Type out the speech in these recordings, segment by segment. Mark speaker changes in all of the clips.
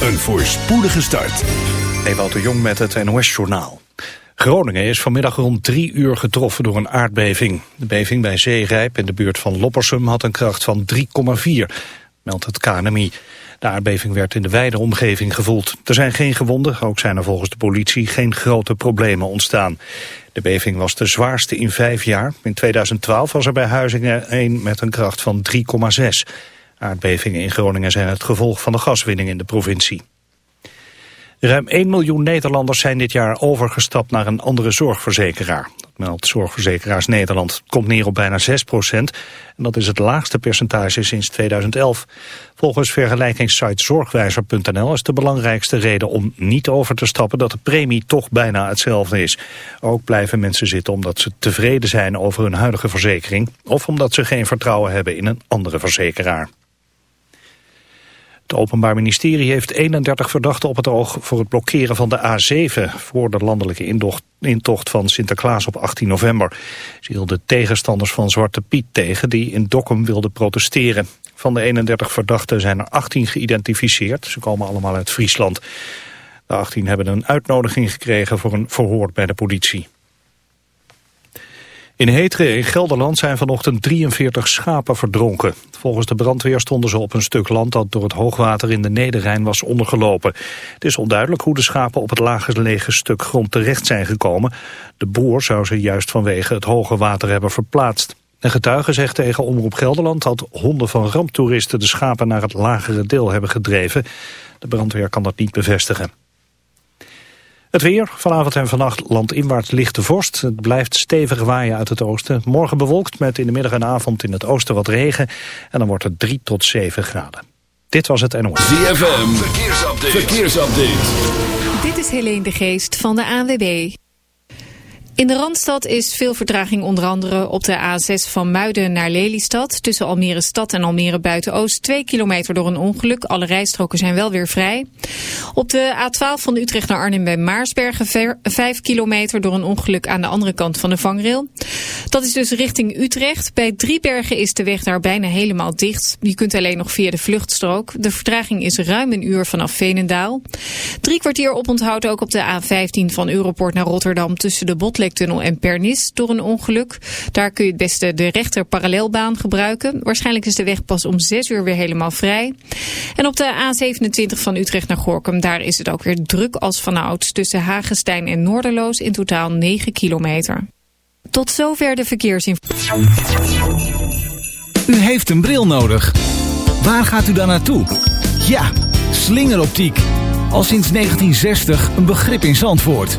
Speaker 1: Een voorspoedige start.
Speaker 2: Ewout de Jong met het NOS-journaal. Groningen is vanmiddag rond drie uur getroffen door een aardbeving. De beving bij Zeerijp in de buurt van Loppersum had een kracht van 3,4, meldt het KNMI. De aardbeving werd in de wijde omgeving gevoeld. Er zijn geen gewonden, ook zijn er volgens de politie geen grote problemen ontstaan. De beving was de zwaarste in vijf jaar. In 2012 was er bij Huizingen een met een kracht van 3,6. Aardbevingen in Groningen zijn het gevolg van de gaswinning in de provincie. Ruim 1 miljoen Nederlanders zijn dit jaar overgestapt naar een andere zorgverzekeraar. Dat meldt Zorgverzekeraars Nederland. Komt neer op bijna 6 procent. En dat is het laagste percentage sinds 2011. Volgens vergelijkingssite zorgwijzer.nl is de belangrijkste reden om niet over te stappen dat de premie toch bijna hetzelfde is. Ook blijven mensen zitten omdat ze tevreden zijn over hun huidige verzekering of omdat ze geen vertrouwen hebben in een andere verzekeraar. Het Openbaar Ministerie heeft 31 verdachten op het oog voor het blokkeren van de A7 voor de landelijke intocht van Sinterklaas op 18 november. Ze hielden tegenstanders van Zwarte Piet tegen die in Dokkum wilden protesteren. Van de 31 verdachten zijn er 18 geïdentificeerd. Ze komen allemaal uit Friesland. De 18 hebben een uitnodiging gekregen voor een verhoor bij de politie. In Heteren in Gelderland zijn vanochtend 43 schapen verdronken. Volgens de brandweer stonden ze op een stuk land dat door het hoogwater in de Nederrijn was ondergelopen. Het is onduidelijk hoe de schapen op het lagelegen stuk grond terecht zijn gekomen. De boer zou ze juist vanwege het hoge water hebben verplaatst. Een getuige zegt tegen Omroep Gelderland dat honden van ramptoeristen de schapen naar het lagere deel hebben gedreven. De brandweer kan dat niet bevestigen. Het weer, vanavond en vannacht landinwaarts lichte vorst. Het blijft stevig waaien uit het oosten. Morgen bewolkt met in de middag en avond in het oosten wat regen. En dan wordt het 3 tot 7 graden. Dit was het NOS.
Speaker 1: ZFM, verkeersupdate. verkeersupdate.
Speaker 3: Dit is Helene de Geest van de ANWB. In de Randstad is veel vertraging onder andere op de A6 van Muiden naar Lelystad. Tussen Almere Stad en Almere Buiten-Oost. Twee kilometer door een ongeluk. Alle rijstroken zijn wel weer vrij. Op de A12 van Utrecht naar Arnhem bij Maarsbergen. Vijf kilometer door een ongeluk aan de andere kant van de vangrail. Dat is dus richting Utrecht. Bij Driebergen is de weg daar bijna helemaal dicht. Je kunt alleen nog via de vluchtstrook. De vertraging is ruim een uur vanaf Veenendaal. Drie kwartier oponthoud ook op de A15 van Europort naar Rotterdam tussen de Botlek Tunnel en Pernis door een ongeluk. Daar kun je het beste de rechter parallelbaan gebruiken. Waarschijnlijk is de weg pas om 6 uur weer helemaal vrij. En op de A27 van Utrecht naar Gorkum, daar is het ook weer druk als vanouds. Tussen Hagestein en Noorderloos in totaal 9 kilometer. Tot zover de verkeersinformatie.
Speaker 4: U heeft een bril nodig. Waar gaat u dan naartoe? Ja, slingeroptiek. Al sinds 1960 een begrip in Zandvoort.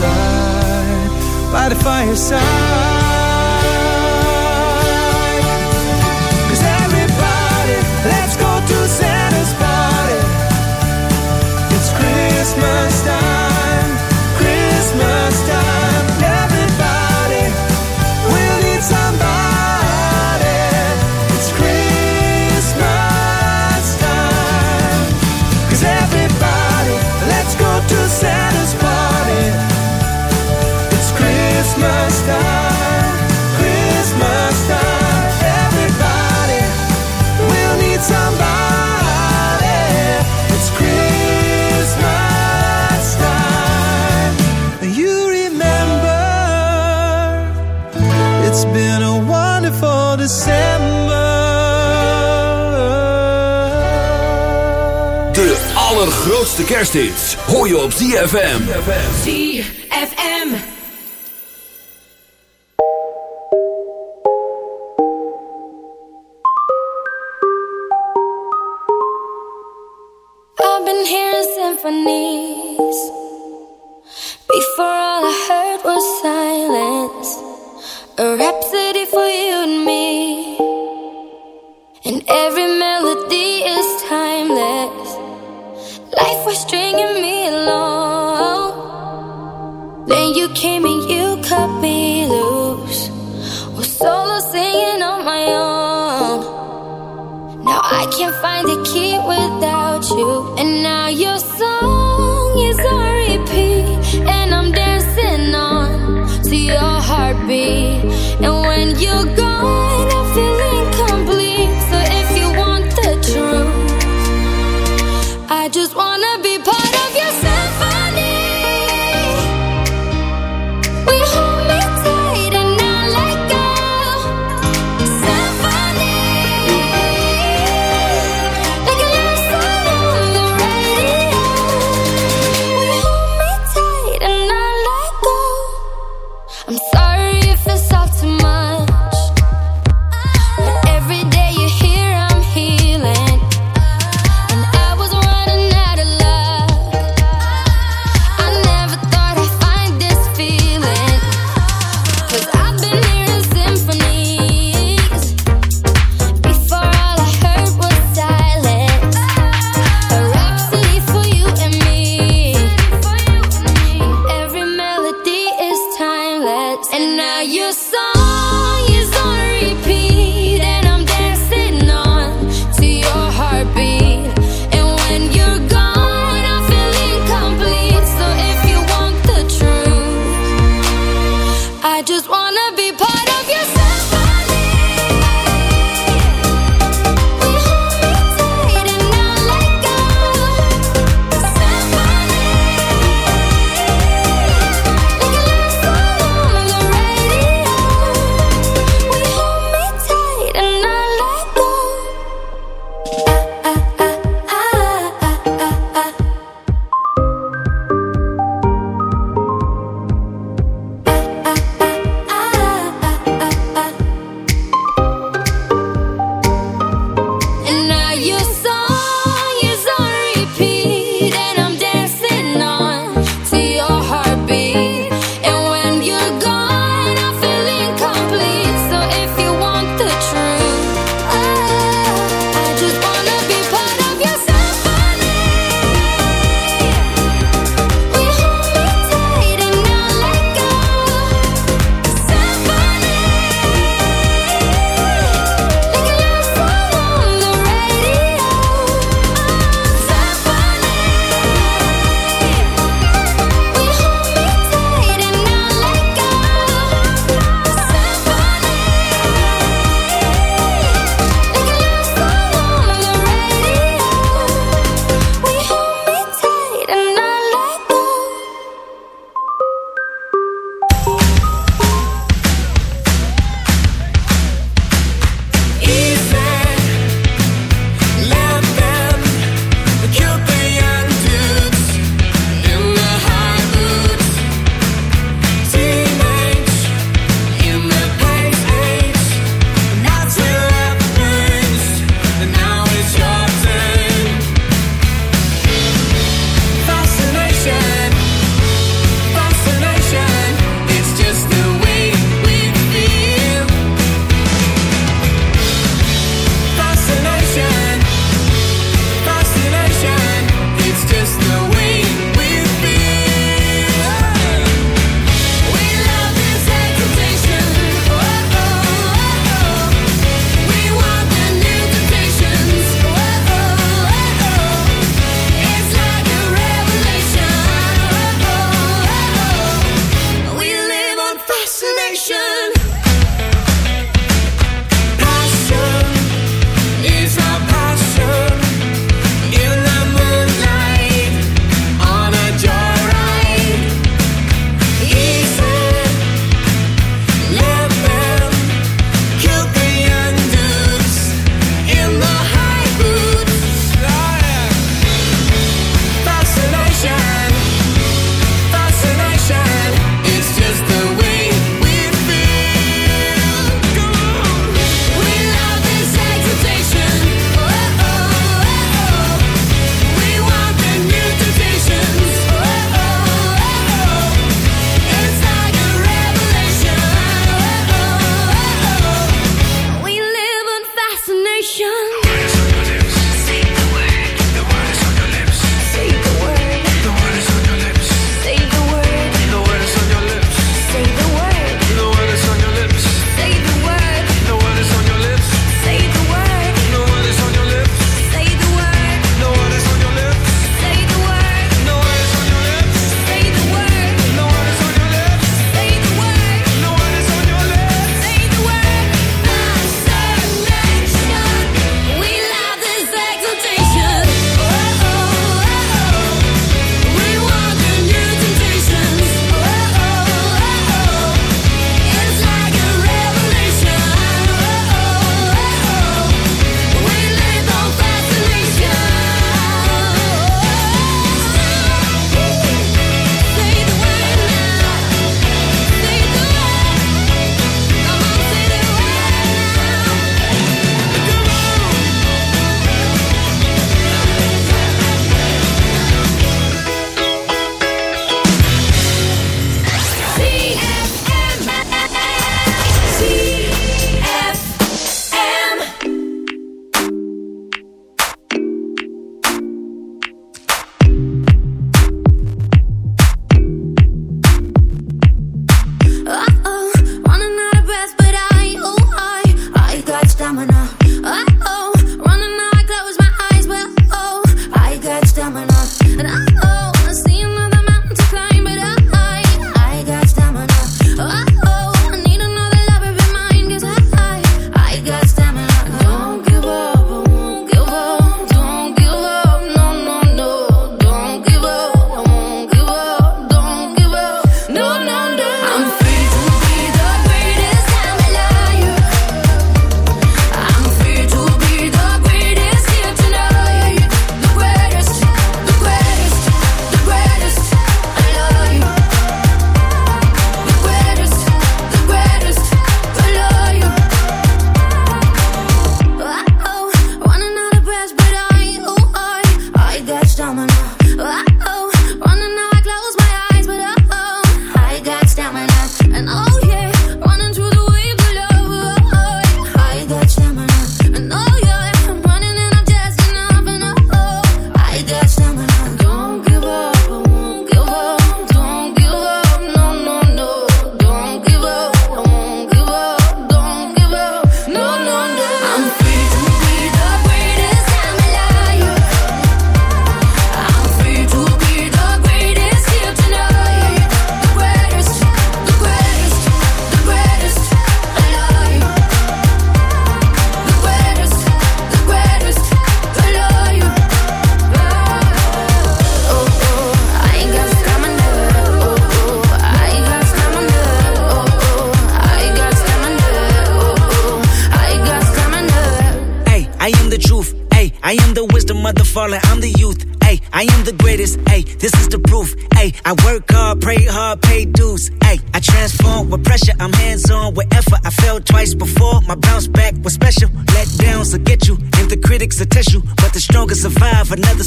Speaker 5: by the fireside.
Speaker 1: allergrootste kersthits hoor je op ZFM.
Speaker 6: ZFM.
Speaker 7: I've been hearing symphonies. Before all I heard was silence. A rhapsody for you.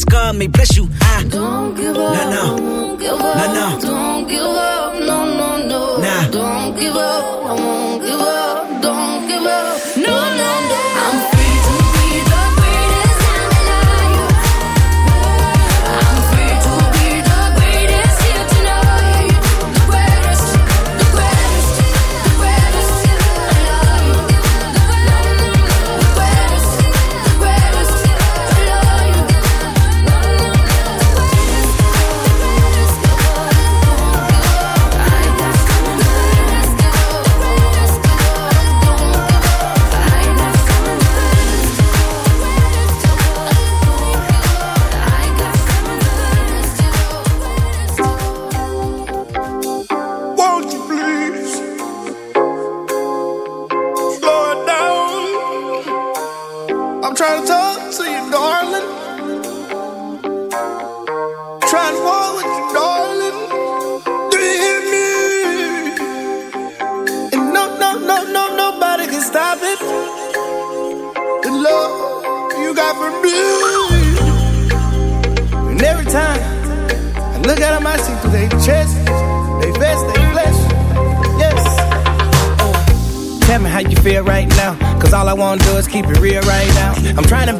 Speaker 7: scarred me.
Speaker 8: Bless you. I
Speaker 7: don't give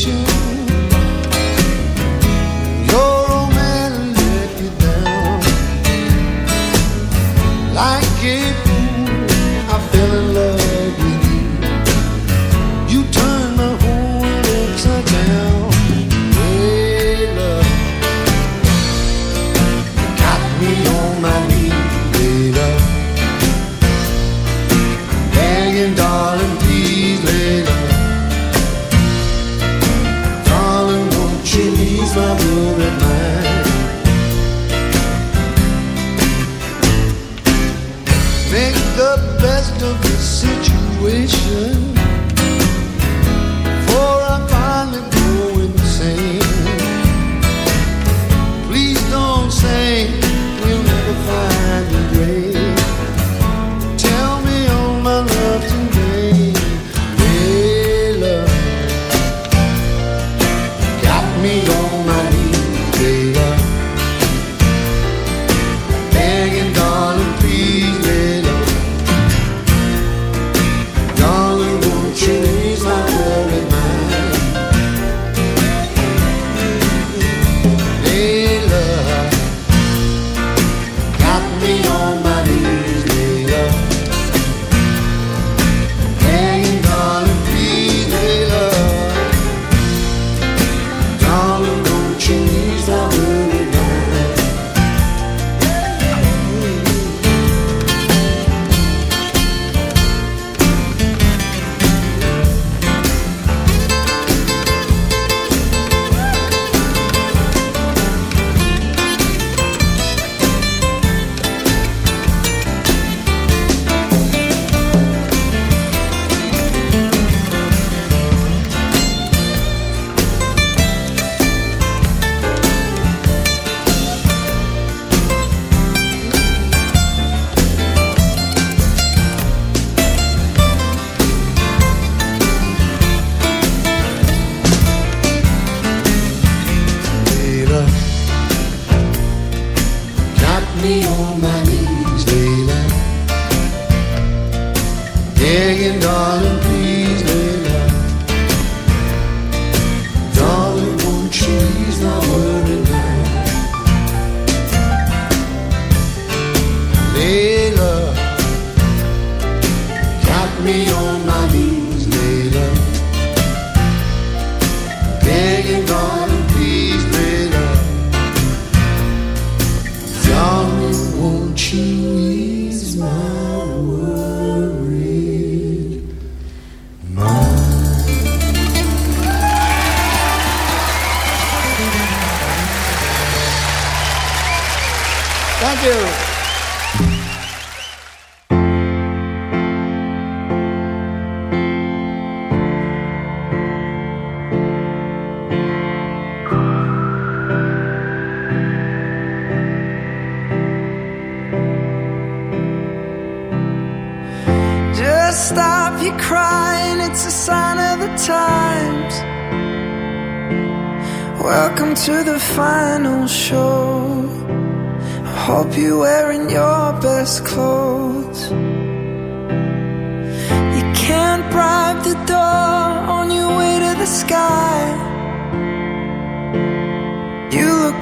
Speaker 9: picture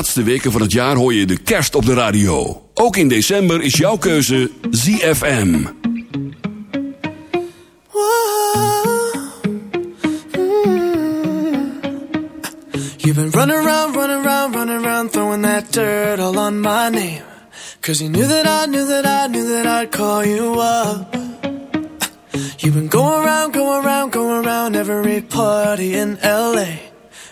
Speaker 1: laatste weken van het jaar hoor je de kerst op de radio. Ook in december is jouw keuze ZFM. Whoa.
Speaker 5: You've been running around, running around, running around, throwing that dirt all on my name. Cause you knew that I, knew that I, knew that I'd call you up. You've been going around, going around, going around every party in LA.